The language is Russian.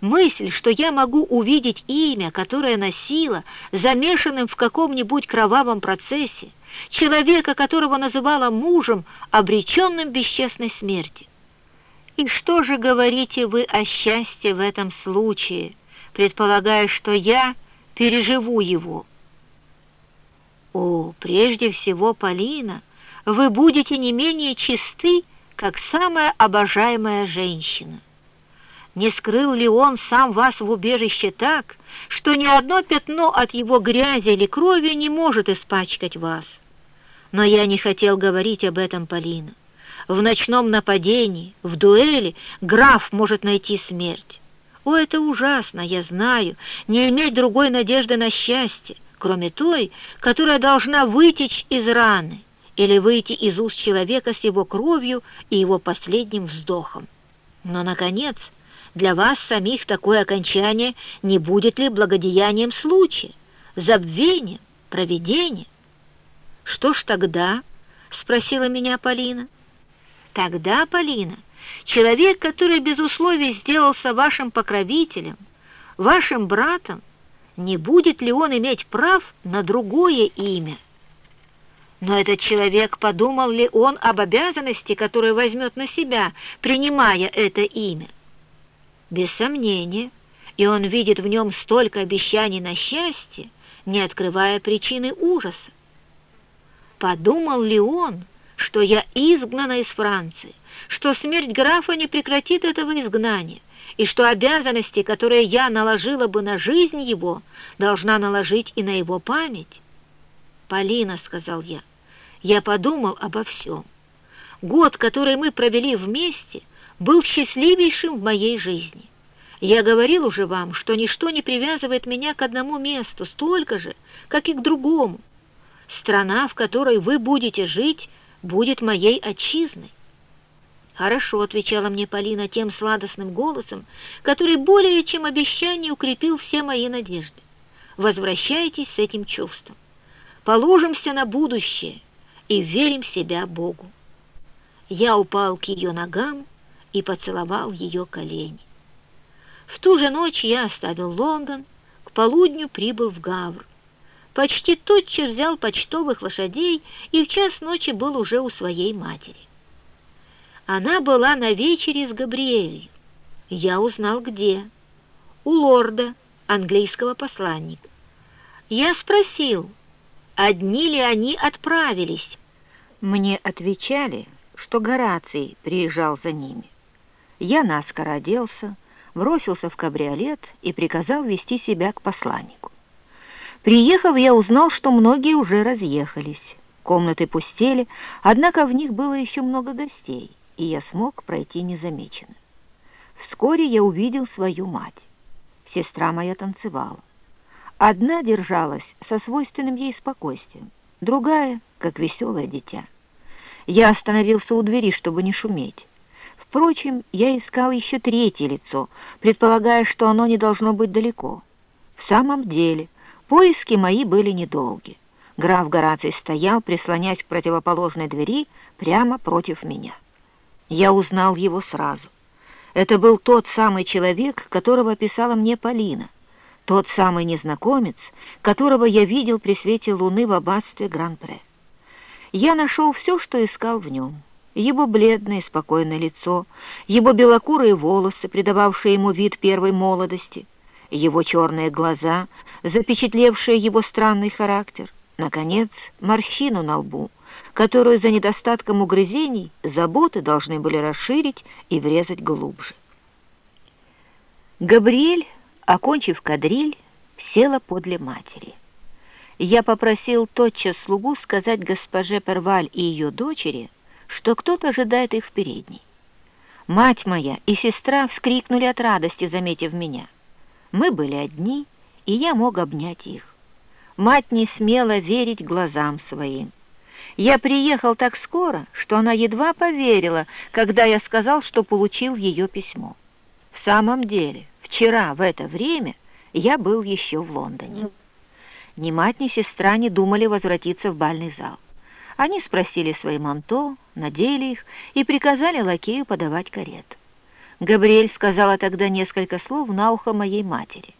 Мысль, что я могу увидеть имя, которое носила, замешанным в каком-нибудь кровавом процессе, человека, которого называла мужем, обреченным бесчестной смерти. И что же говорите вы о счастье в этом случае, предполагая, что я переживу его? О, прежде всего, Полина, вы будете не менее чисты, как самая обожаемая женщина. Не скрыл ли он сам вас в убежище так, что ни одно пятно от его грязи или крови не может испачкать вас? Но я не хотел говорить об этом, Полина. В ночном нападении, в дуэли граф может найти смерть. О, это ужасно, я знаю, не иметь другой надежды на счастье, кроме той, которая должна вытечь из раны или выйти из уст человека с его кровью и его последним вздохом. Но, наконец, для вас самих такое окончание не будет ли благодеянием случая, забвением, провидением? Что ж тогда? — спросила меня Полина. Тогда, Полина, человек, который без условий сделался вашим покровителем, вашим братом, не будет ли он иметь прав на другое имя? Но этот человек, подумал ли он об обязанности, которую возьмет на себя, принимая это имя? Без сомнения, и он видит в нем столько обещаний на счастье, не открывая причины ужаса. Подумал ли он, что я изгнана из Франции, что смерть графа не прекратит этого изгнания, и что обязанности, которые я наложила бы на жизнь его, должна наложить и на его память? «Полина», — сказал я, — «я подумал обо всем. Год, который мы провели вместе — был счастливейшим в моей жизни. Я говорил уже вам, что ничто не привязывает меня к одному месту столько же, как и к другому. Страна, в которой вы будете жить, будет моей отчизной. «Хорошо», — отвечала мне Полина тем сладостным голосом, который более чем обещание укрепил все мои надежды. «Возвращайтесь с этим чувством. Положимся на будущее и верим себя Богу». Я упал к ее ногам, и поцеловал ее колени. В ту же ночь я оставил Лондон, к полудню прибыл в Гавр. Почти тотчас взял почтовых лошадей и в час ночи был уже у своей матери. Она была на вечере с Габриэлью. Я узнал, где. У лорда, английского посланника. Я спросил, одни ли они отправились. Мне отвечали, что Гораций приезжал за ними. Я наскоро оделся, бросился в кабриолет и приказал вести себя к посланнику. Приехав, я узнал, что многие уже разъехались. Комнаты пустели, однако в них было еще много гостей, и я смог пройти незамеченным. Вскоре я увидел свою мать. Сестра моя танцевала. Одна держалась со свойственным ей спокойствием, другая — как веселое дитя. Я остановился у двери, чтобы не шуметь. Впрочем, я искал еще третье лицо, предполагая, что оно не должно быть далеко. В самом деле, поиски мои были недолги. Граф Гораций стоял, прислонясь к противоположной двери, прямо против меня. Я узнал его сразу. Это был тот самый человек, которого описала мне Полина, тот самый незнакомец, которого я видел при свете луны в аббатстве Гран-Пре. Я нашел все, что искал в нем его бледное спокойное лицо, его белокурые волосы, придававшие ему вид первой молодости, его черные глаза, запечатлевшие его странный характер, наконец, морщину на лбу, которую за недостатком угрызений заботы должны были расширить и врезать глубже. Габриэль, окончив кадриль, села подле матери. Я попросил тотчас слугу сказать госпоже Перваль и ее дочери, что кто-то ожидает их в передней. Мать моя и сестра вскрикнули от радости, заметив меня. Мы были одни, и я мог обнять их. Мать не смела верить глазам своим. Я приехал так скоро, что она едва поверила, когда я сказал, что получил ее письмо. В самом деле, вчера в это время я был еще в Лондоне. Ни мать, ни сестра не думали возвратиться в бальный зал. Они спросили свои манто, надели их и приказали лакею подавать карет. Габриэль сказала тогда несколько слов на ухо моей матери.